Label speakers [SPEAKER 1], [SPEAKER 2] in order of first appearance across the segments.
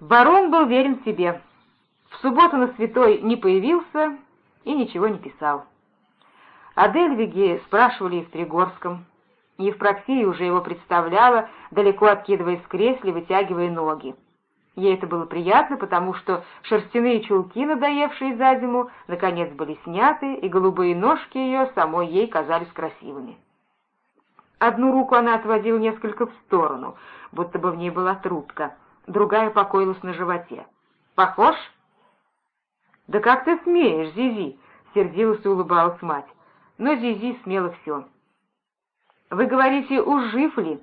[SPEAKER 1] Барон был верен себе. В субботу на святой не появился и ничего не писал. О Дельвиге спрашивали и в Тригорском. Евпроксия уже его представляла, далеко откидываясь в кресле, вытягивая ноги. Ей это было приятно, потому что шерстяные чулки, надоевшие за зиму, наконец были сняты, и голубые ножки ее самой ей казались красивыми. Одну руку она отводила несколько в сторону, будто бы в ней была трубка, другая покоилась на животе. «Похож?» «Да как ты смеешь, Зизи?» — сердилась и улыбалась мать. Но Зизи смела все. «Вы говорите, уж ли?»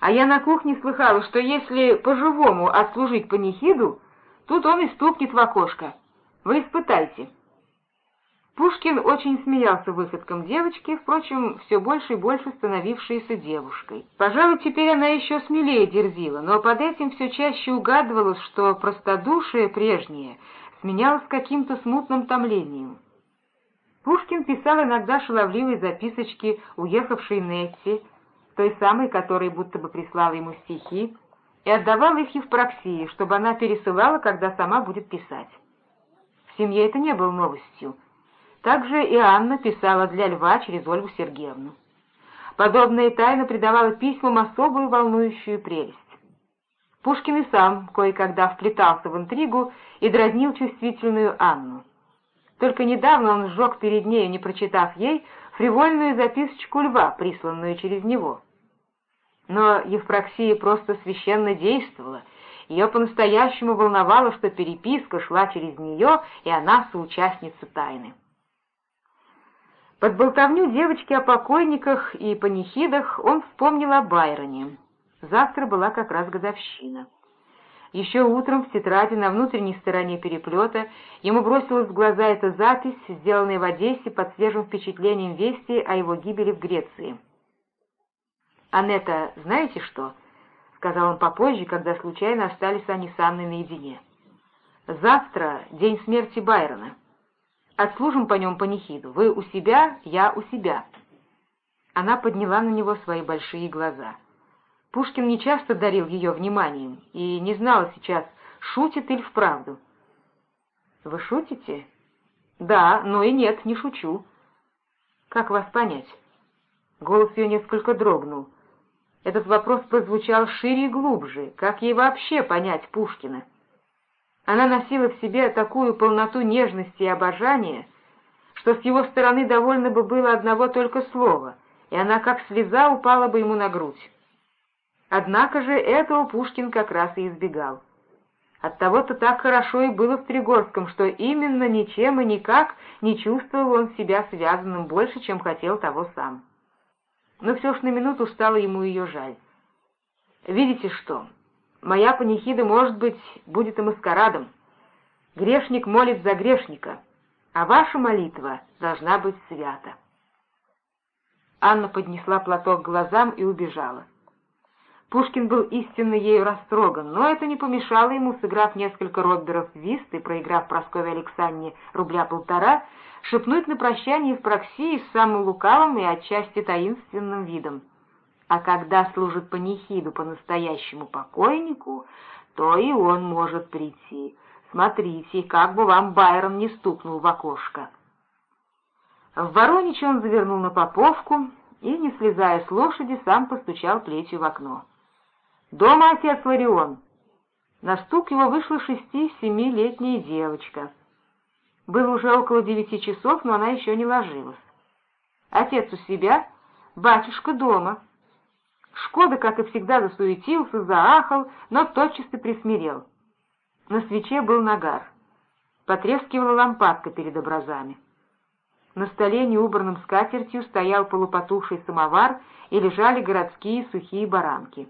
[SPEAKER 1] А я на кухне слыхала, что если по-живому отслужить панихиду, тут он и стукнет в окошко. Вы испытайте. Пушкин очень смеялся выходкам девочки, впрочем, все больше и больше становившейся девушкой. Пожалуй, теперь она еще смелее дерзила, но под этим все чаще угадывалось, что простодушие прежнее сменялось каким-то смутным томлением. Пушкин писал иногда шаловливые записочки уехавшей Нетти, той самой, которая будто бы прислала ему стихи, и отдавал их Евпроксии, чтобы она пересылала, когда сама будет писать. В семье это не было новостью. Также и Анна писала для Льва через Ольгу Сергеевну. Подобная тайна придавала письмам особую волнующую прелесть. Пушкин и сам кое-когда вплетался в интригу и дразнил чувствительную Анну. Только недавно он сжег перед нею, не прочитав ей, фривольную записочку льва, присланную через него. Но Евпроксия просто священно действовала. Ее по-настоящему волновало, что переписка шла через нее, и она соучастница тайны. Под болтовню девочки о покойниках и панихидах он вспомнил о Байроне. Завтра была как раз годовщина. Еще утром в тетради на внутренней стороне переплета ему бросилась в глаза эта запись, сделанная в Одессе под свежим впечатлением вести о его гибели в Греции. «Анетта, знаете что?» — сказал он попозже, когда случайно остались они с Анной наедине. «Завтра день смерти Байрона. Отслужим по нем панихиду. Вы у себя, я у себя». Она подняла на него свои большие глаза. Пушкин нечасто дарил ее вниманием и не знала сейчас, шутит или вправду. «Вы шутите?» «Да, но и нет, не шучу». «Как вас понять?» Голос ее несколько дрогнул. Этот вопрос прозвучал шире и глубже. Как ей вообще понять Пушкина? Она носила в себе такую полноту нежности и обожания, что с его стороны довольно бы было одного только слова, и она как слеза упала бы ему на грудь. Однако же этого Пушкин как раз и избегал. Оттого-то так хорошо и было в Тригорском, что именно ничем и никак не чувствовал он себя связанным больше, чем хотел того сам но все ж на минуту стало ему ее жаль. «Видите что? Моя панихида, может быть, будет и маскарадом. Грешник молит за грешника, а ваша молитва должна быть свята». Анна поднесла платок к глазам и убежала. Пушкин был истинно ею растроган, но это не помешало ему, сыграв несколько робберов в вист и проиграв Прасковье Александре рубля полтора, шепнуть на прощание в проксии с самым лукавым и отчасти таинственным видом. А когда служит панихиду по-настоящему покойнику, то и он может прийти. Смотрите, как бы вам Байрон не стукнул в окошко. В Ворониче он завернул на поповку и, не слезая с лошади, сам постучал плетью в окно. «Дома отец Ларион!» На стук его вышла шести-семилетняя девочка — было уже около девяти часов, но она еще не ложилась. Отец у себя, батюшка дома. Шкода, как и всегда, засуетился, заахал, но тотчас и присмирел. На свече был нагар. Потрескивала лампадка перед образами. На столе неубранным скатертью стоял полупотухший самовар и лежали городские сухие баранки.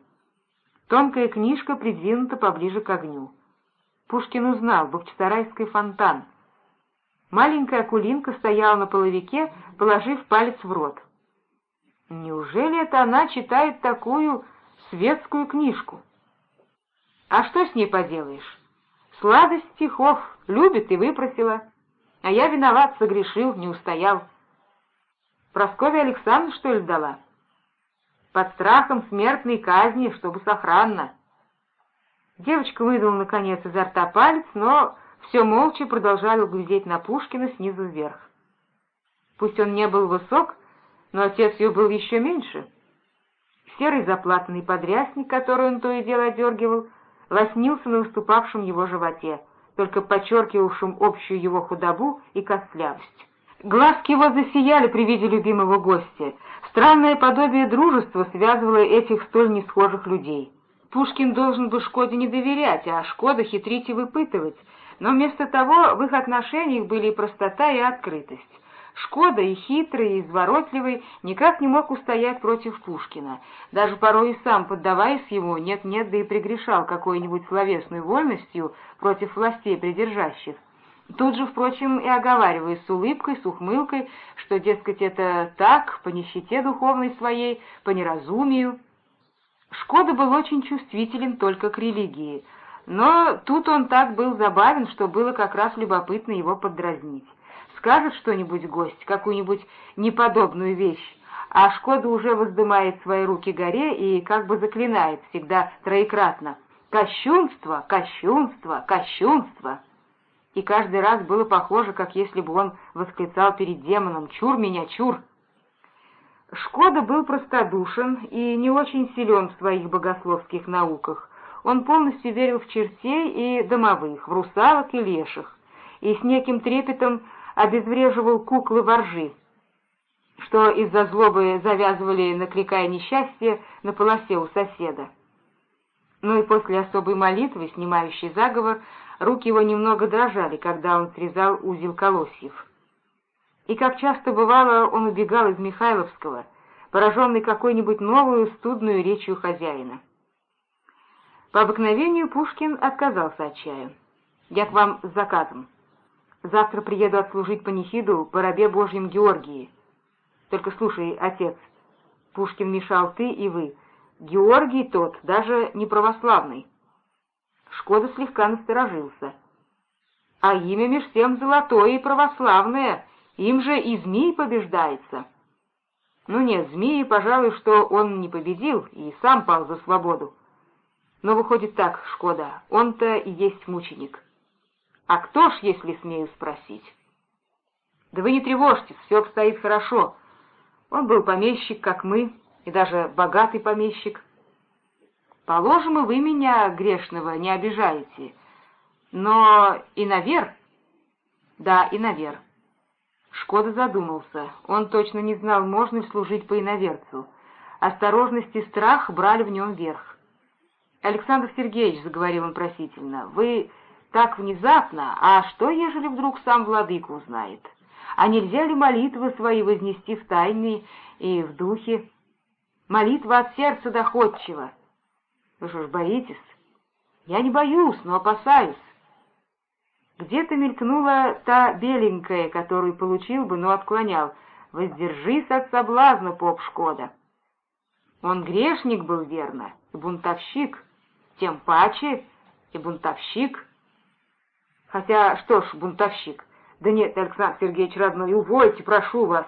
[SPEAKER 1] Тонкая книжка придвинута поближе к огню. Пушкин узнал Бахчисарайский фонтан — Маленькая Акулинка стояла на половике, положив палец в рот. Неужели это она читает такую светскую книжку? А что с ней поделаешь? Сладость стихов, любит и выпросила. А я виноват, согрешил, не устоял. Прасковья Александровна, что ли, дала? Под страхом смертной казни, чтобы сохранно. Девочка выдала, наконец, изо рта палец, но все молча продолжала глядеть на Пушкина снизу вверх. Пусть он не был высок, но отец ее был еще меньше. Серый заплатанный подрясник, который он то и дело одергивал, лоснился на выступавшем его животе, только подчеркивавшим общую его худобу и костлявость. Глазки его засияли при виде любимого гостя. Странное подобие дружества связывало этих столь несхожих людей. Пушкин должен был Шкоде не доверять, а Шкода хитрить и выпытывать, но вместо того в их отношениях были и простота, и открытость. Шкода и хитрый, и изворотливый никак не мог устоять против Пушкина. Даже порой и сам, поддаваясь ему, нет-нет, да и пригрешал какой-нибудь словесной вольностью против властей придержащих. Тут же, впрочем, и оговаривая с улыбкой, с ухмылкой, что, дескать, это так, по нищете духовной своей, по неразумию. Шкода был очень чувствителен только к религии, но тут он так был забавен, что было как раз любопытно его подразнить скажет что-нибудь гость, какую-нибудь неподобную вещь, а Шкода уже воздымает свои руки горе и как бы заклинает всегда троекратно «Кощунство! Кощунство! Кощунство!» И каждый раз было похоже, как если бы он восклицал перед демоном «Чур меня, чур!» Шкода был простодушен и не очень силен в своих богословских науках. Он полностью верил в чертей и домовых, в русалок и леших, и с неким трепетом обезвреживал куклы воржи, что из-за злобы завязывали, накликая несчастье, на полосе у соседа. Ну и после особой молитвы, снимающей заговор, руки его немного дрожали, когда он срезал узел колосьев. И как часто бывало, он убегал из Михайловского, пораженный какой-нибудь новую студную речью хозяина. По обыкновению Пушкин отказался от чая. «Я к вам с заказом». Завтра приеду отслужить панихиду по рабе Божьим Георгии. Только слушай, отец, Пушкин мешал ты и вы. Георгий тот, даже не православный. Шкода слегка насторожился. А имя меж тем золотое и православное, им же и змей побеждается. Ну нет, змеи, пожалуй, что он не победил и сам пал за свободу. Но выходит так, Шкода, он-то и есть мученик. А кто ж, если смею спросить? Да вы не тревожьтесь, все обстоит хорошо. Он был помещик, как мы, и даже богатый помещик. Положим, и вы меня, грешного, не обижаете. Но и навер? Да, и навер. Шкода задумался. Он точно не знал, можно ли служить по иноверцу. Осторожность и страх брали в нем верх. «Александр Сергеевич», — заговорил он просительно, — «вы так внезапно, а что, ежели вдруг сам владыка узнает? А нельзя ли молитвы свои вознести в тайне и в духе? Молитва от сердца доходчива. Вы что ж боитесь? Я не боюсь, но опасаюсь. Где-то мелькнула та беленькая, которую получил бы, но отклонял. Воздержись от соблазна, поп Шкода. Он грешник был, верно, и бунтовщик, тем паче и бунтовщик. Хотя, что ж, бунтовщик. Да нет, Александр Сергеевич, родной, увольте, прошу вас.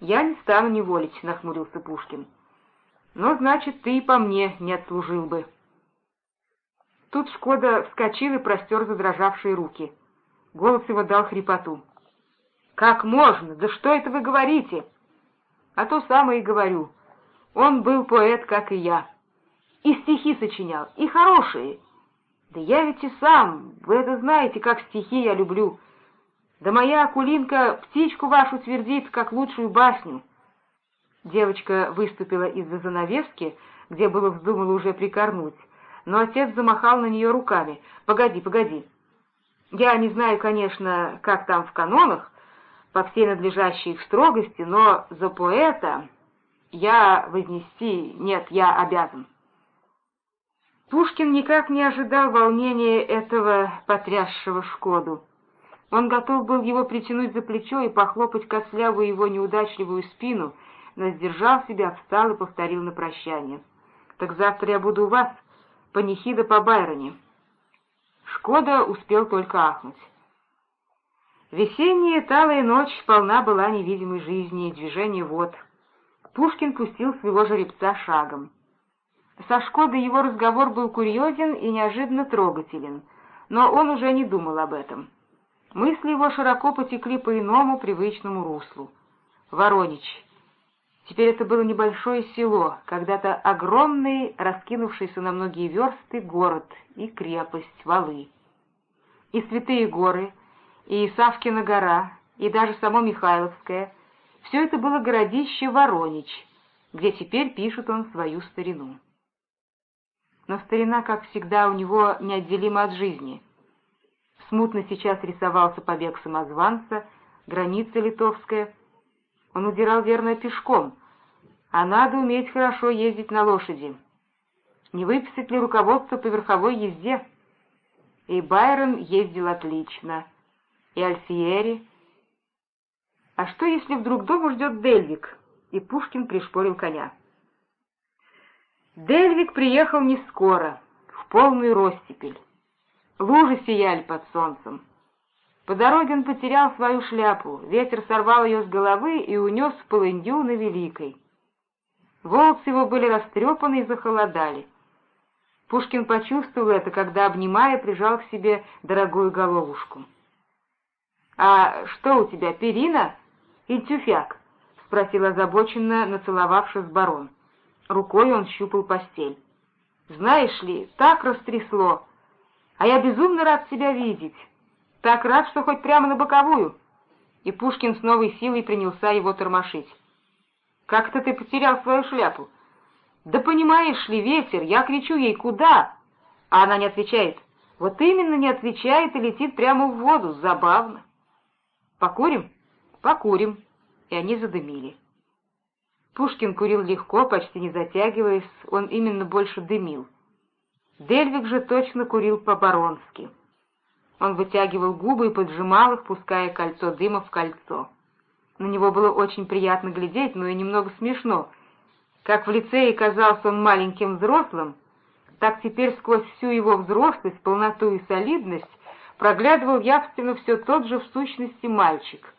[SPEAKER 1] Я не стану неволить, нахмурился Пушкин. Но, значит, ты и по мне не отслужил бы. Тут Шкода вскочил и простер задрожавшие руки. Голос его дал хрипоту. «Как можно? Да что это вы говорите?» «А то самое и говорю. Он был поэт, как и я. И стихи сочинял, и хорошие, да я ведь и сам, вы это знаете, как стихи я люблю. Да моя Акулинка птичку вашу твердит, как лучшую басню. Девочка выступила из-за занавески, где было вздумала уже прикорнуть, но отец замахал на нее руками. «Погоди, погоди. Я не знаю, конечно, как там в канонах, по всей надлежащей их строгости, но за поэта я вознести, нет, я обязан». Пушкин никак не ожидал волнения этого потрясшего Шкоду. Он готов был его притянуть за плечо и похлопать кослявую его неудачливую спину, но сдержал себя, встал и повторил на прощание. «Так завтра я буду у вас, панихида по Байроне». Шкода успел только ахнуть. Весенняя талая ночь полна была невидимой жизни и движения вод. Пушкин пустил своего жеребца шагом. Со Шкодой его разговор был курьезен и неожиданно трогателен, но он уже не думал об этом. Мысли его широко потекли по иному привычному руслу. Воронич. Теперь это было небольшое село, когда-то огромный, раскинувшийся на многие версты город и крепость, валы. И Святые горы, и Савкина гора, и даже само Михайловское — все это было городище Воронич, где теперь пишет он свою старину. Но старина, как всегда, у него неотделима от жизни. Смутно сейчас рисовался побег самозванца, граница литовская. Он удирал верно пешком, а надо уметь хорошо ездить на лошади. Не выписать ли руководство по верховой езде? И Байрон ездил отлично, и Альфиери. А что, если вдруг дома ждет Дельвик? И Пушкин пришпорил коня. Дельвик приехал не скоро, в полную ростепель. Лужи сияли под солнцем. По дороге он потерял свою шляпу, ветер сорвал ее с головы и унес в полынью на Великой. Волосы его были растрепаны и захолодали. Пушкин почувствовал это, когда, обнимая, прижал к себе дорогую головушку. «А что у тебя, перина и тюфяк?» — спросил озабоченно, нацеловавшись барон. Рукой он щупал постель. «Знаешь ли, так растрясло, а я безумно рад тебя видеть. Так рад, что хоть прямо на боковую». И Пушкин с новой силой принялся его тормошить. «Как-то ты потерял свою шляпу». «Да понимаешь ли, ветер, я кричу ей, куда?» А она не отвечает. Вот именно не отвечает и летит прямо в воду. Забавно. «Покурим?» «Покурим». И они задымили. Пушкин курил легко, почти не затягиваясь, он именно больше дымил. Дельвик же точно курил по-баронски. Он вытягивал губы и поджимал их, пуская кольцо дыма в кольцо. На него было очень приятно глядеть, но и немного смешно — как в лицее казался он маленьким взрослым, так теперь сквозь всю его взрослость, полноту и солидность проглядывал явственно все тот же в сущности мальчик.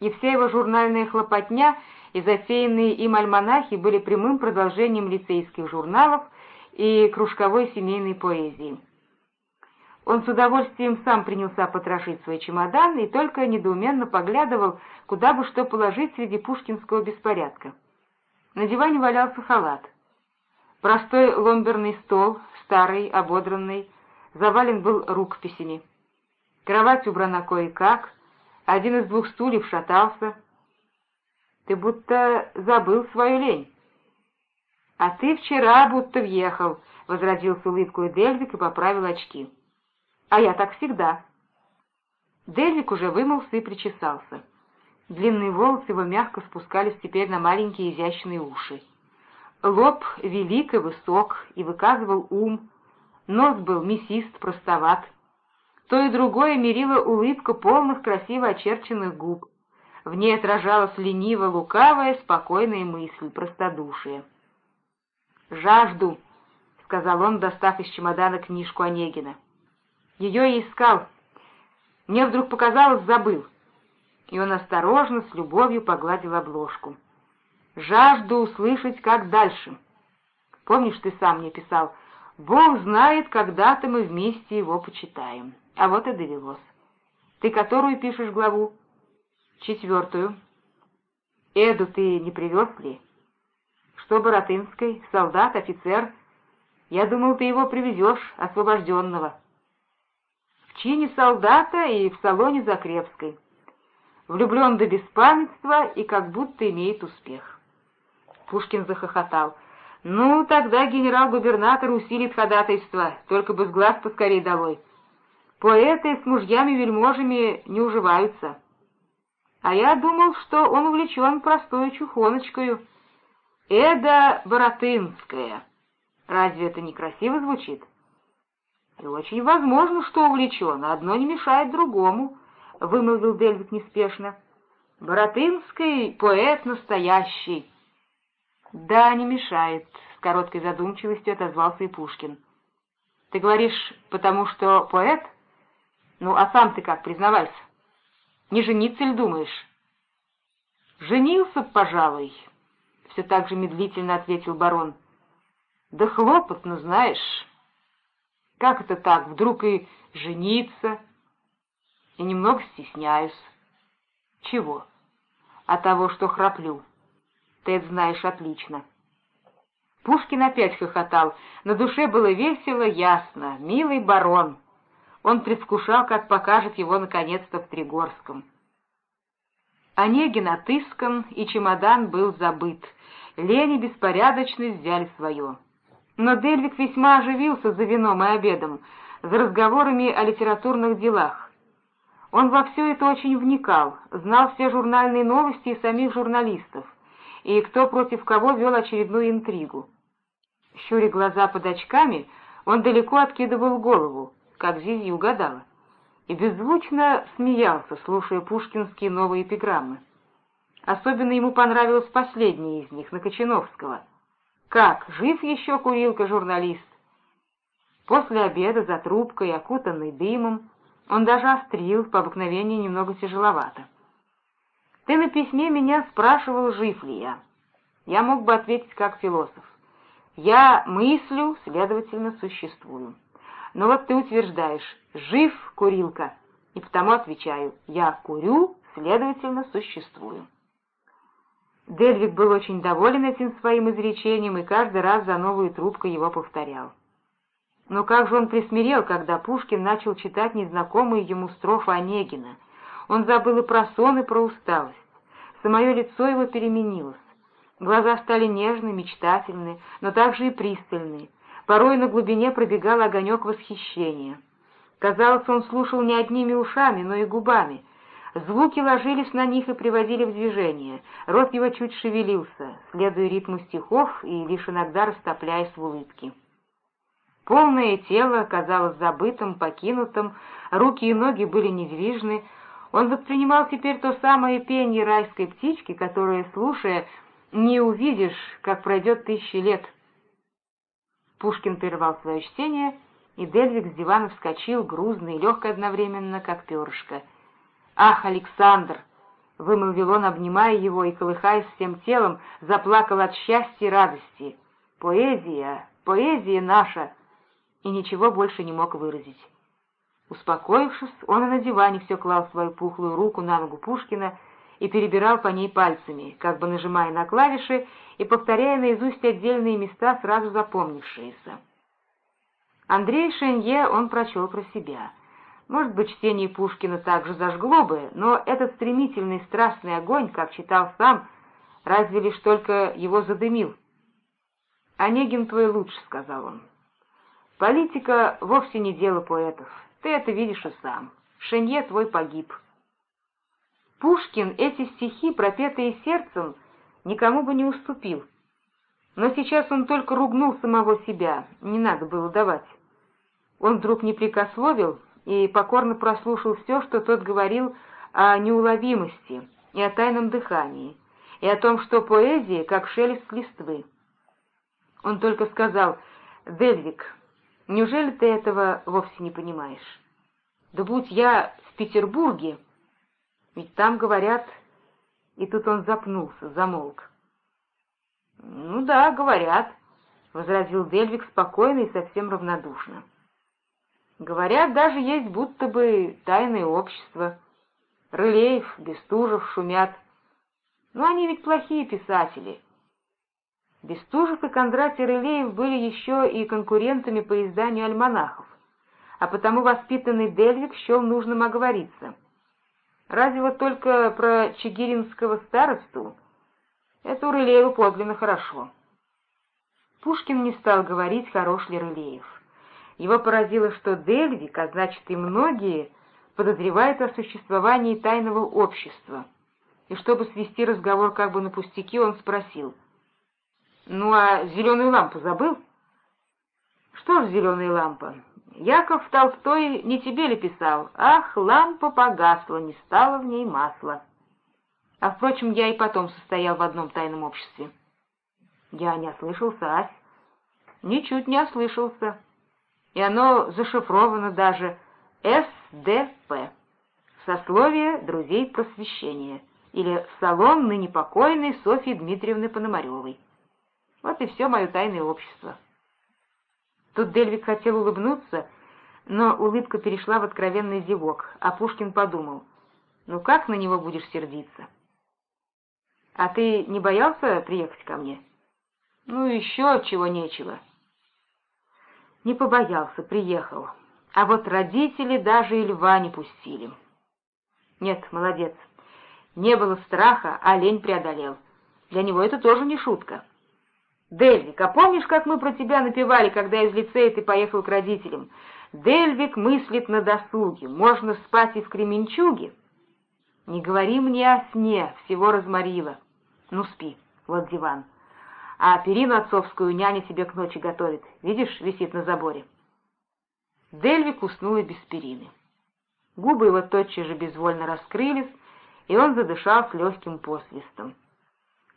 [SPEAKER 1] И вся его журнальная хлопотня и затеянные им альманахи были прямым продолжением лицейских журналов и кружковой семейной поэзии. Он с удовольствием сам принялся потрошить свой чемодан и только недоуменно поглядывал, куда бы что положить среди пушкинского беспорядка. На диване валялся халат. Простой ломберный стол, старый, ободранный, завален был рукописями. Кровать убрана кое-как, один из двух стульев шатался. Ты будто забыл свою лень. — А ты вчера будто въехал, — возразил с улыбкой Дельвик и поправил очки. — А я так всегда. Дельвик уже вымылся и причесался. Длинные волосы его мягко спускались теперь на маленькие изящные уши. Лоб велик и высок, и выказывал ум, нос был мясист, простоват. То и другое мерила улыбка полных красиво очерченных губ. В ней отражалась лениво-лукавая, спокойная мысль, простодушие. «Жажду», — сказал он, достав из чемодана книжку Онегина. «Ее и искал. Мне вдруг показалось, забыл и он осторожно, с любовью погладил обложку. «Жажду услышать, как дальше. Помнишь, ты сам мне писал, Бог знает, когда-то мы вместе его почитаем. А вот и довелось. Ты которую пишешь главу? Четвертую. Эду ты не привез ли? Что Боротынской? Солдат, офицер? Я думал, ты его привезешь, освобожденного. В чине солдата и в салоне Закрепской влюблен до беспамятства и как будто имеет успех. Пушкин захохотал. «Ну, тогда генерал-губернатор усилит ходатайство, только бы с глаз поскорей долой. Поэты с мужьями-вельможами не уживаются. А я думал, что он увлечен простой чухоночкою. Эда Боротынская. Разве это некрасиво звучит?» «И очень возможно, что увлечен, одно не мешает другому». — вымолвил Дельвик неспешно. «Боротынский поэт настоящий». «Да, не мешает», — с короткой задумчивостью отозвался и Пушкин. «Ты говоришь, потому что поэт? Ну, а сам ты как, признавайся? Не жениться ли думаешь?» «Женился, пожалуй», — все так же медлительно ответил барон. Да хлопотно, знаешь. Как это так, вдруг и жениться? И немного стесняюсь. Чего? От того, что храплю. Ты это знаешь отлично. Пушкин опять хохотал. На душе было весело, ясно. Милый барон. Он предвкушал, как покажет его наконец-то в Тригорском. Онегин отыскан, и чемодан был забыт. Лени беспорядочно взяли свое. Но Дельвик весьма оживился за вином и обедом, за разговорами о литературных делах. Он во все это очень вникал, знал все журнальные новости и самих журналистов, и кто против кого вел очередную интригу. Щуря глаза под очками, он далеко откидывал голову, как Зизи угадала, и беззвучно смеялся, слушая пушкинские новые эпиграммы. Особенно ему понравилась последняя из них, на Кочиновского. «Как, жив еще курилка-журналист?» После обеда за трубкой, окутанный дымом, он даже острил, по обыкновению немного тяжеловато. «Ты на письме меня спрашивал, жив ли я?» Я мог бы ответить как философ. «Я мыслю, следовательно, существую». Но вот ты утверждаешь «жив, курилка», и потому отвечаю «я курю, следовательно, существую». Дельвик был очень доволен этим своим изречением и каждый раз за новую трубку его повторял. Но как же он присмирел, когда Пушкин начал читать незнакомые ему строфы Онегина. Он забыл и про сон, и про усталость. Самое лицо его переменилось. Глаза стали нежны, мечтательны, но также и пристальны. Порой на глубине пробегал огонек восхищения. Казалось, он слушал не одними ушами, но и губами — Звуки ложились на них и приводили в движение. Рот его чуть шевелился, следуя ритму стихов и лишь иногда растопляясь в улыбке. Полное тело казалось забытым, покинутым, руки и ноги были недвижны. Он воспринимал теперь то самое пение райской птички, которое, слушая, не увидишь, как пройдет тысячи лет. Пушкин прервал свое чтение, и Дельвик с дивана вскочил, грузный и легкий одновременно, как перышко — «Ах, Александр!» — вымолвил он, обнимая его и, колыхаясь всем телом, заплакал от счастья и радости. «Поэзия! Поэзия наша!» И ничего больше не мог выразить. Успокоившись, он и на диване все клал свою пухлую руку на ногу Пушкина и перебирал по ней пальцами, как бы нажимая на клавиши и повторяя наизусть отдельные места, сразу запомнившиеся. Андрей Шенье он прочел про себя — может быть, чтение Пушкина также зажгло бы, но этот стремительный страстный огонь, как читал сам, разве лишь только его задымил. «Онегин твой лучше», — сказал он. «Политика вовсе не дело поэтов, ты это видишь и сам. Шенье твой погиб». Пушкин эти стихи, пропетые сердцем, никому бы не уступил. Но сейчас он только ругнул самого себя, не надо было давать. Он вдруг не прикословил, и покорно прослушал все, что тот говорил о неуловимости и о тайном дыхании, и о том, что поэзия как шелест листвы. Он только сказал «Дельвик, неужели ты этого вовсе не понимаешь? Да будь я в Петербурге, ведь там говорят...» И тут он запнулся, замолк. «Ну да, говорят», — возразил Дельвик спокойно и совсем равнодушно. Говорят, даже есть будто бы тайное общество. Рылеев, Бестужев шумят. Но они ведь плохие писатели. Бестужев и Кондратий Рылеев были еще и конкурентами по изданию альманахов, а потому воспитанный Дельвик счел нужным оговориться. Разве вот только про Чигиринского старосту? Это у Рылеева подлинно хорошо. Пушкин не стал говорить, хорош ли Рылеев. Его поразило, что Дельвик, а значит и многие, подозревают о существовании тайного общества. И чтобы свести разговор как бы на пустяки, он спросил. «Ну а зеленую лампу забыл?» «Что ж зеленая лампа? Яков Толстой не тебе ли писал? Ах, лампа погасла, не стало в ней масла». А, впрочем, я и потом состоял в одном тайном обществе. Я не ослышался, Ась. Ничуть не ослышался и оно зашифровано даже СДП — сословие друзей просвещения, или салон ныне покойной Софьи Дмитриевны Пономаревой. Вот и все мое тайное общество. Тут Дельвик хотел улыбнуться, но улыбка перешла в откровенный зевок, а Пушкин подумал, ну как на него будешь сердиться? А ты не боялся приехать ко мне? Ну еще чего нечего. Не побоялся, приехал. А вот родители даже и льва не пустили. Нет, молодец. Не было страха, а лень преодолел. Для него это тоже не шутка. Дельвик, а помнишь, как мы про тебя напевали, когда из лицея ты поехал к родителям? Дельвик мыслит на досуге, можно спать и в Кременчуге. Не говори мне о сне, всего разморила. Ну, спи, вот диван. А перину отцовскую няня тебе к ночи готовит. Видишь, висит на заборе. Дельвик уснул и без перины. Губы его тотчас же безвольно раскрылись, и он задышал с легким посвистом.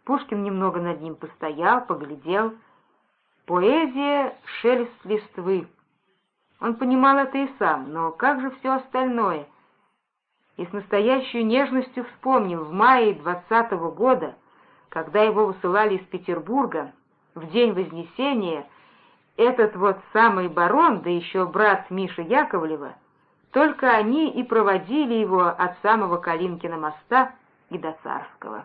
[SPEAKER 1] Пушкин немного над ним постоял, поглядел. Поэзия — шелест листвы. Он понимал это и сам, но как же все остальное? И с настоящей нежностью вспомнил в мае двадцатого года, когда его высылали из Петербурга, в день Вознесения, этот вот самый барон, да еще брат Миши Яковлева, только они и проводили его от самого Калинкина моста и до Царского.